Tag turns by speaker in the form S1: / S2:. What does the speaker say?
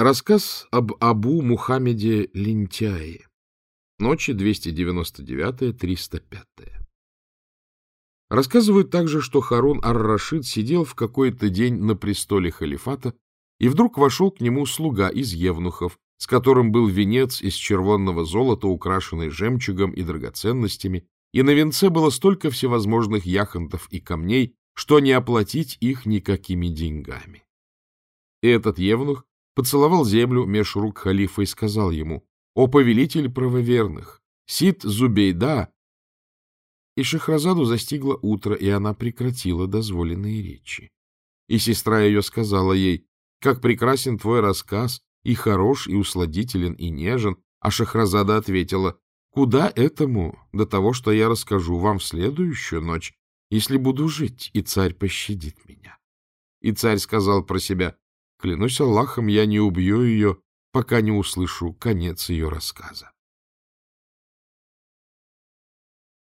S1: Рассказ об Абу Мухаммеде Лентяе. Ночи 299-305. Рассказывают также, что Харун ар-Рашид сидел в какой-то день на престоле халифата, и вдруг вошел к нему слуга из евнухов, с которым был венец из червонного золота, украшенный жемчугом и драгоценностями, и на венце было столько всевозможных яхонтов и камней, что не оплатить их никакими деньгами. И этот евнух поцеловал землю меж рук халифа и сказал ему, «О повелитель правоверных! Сид Зубейда!» И Шахразаду застигло утро, и она прекратила дозволенные речи. И сестра ее сказала ей, «Как прекрасен твой рассказ, и хорош, и усладителен, и нежен». А Шахразада ответила, «Куда этому до того, что я расскажу вам в следующую ночь, если буду жить, и царь пощадит меня?» И царь сказал про себя, Клянусь Аллахом, я не убью ее, пока не услышу конец ее рассказа.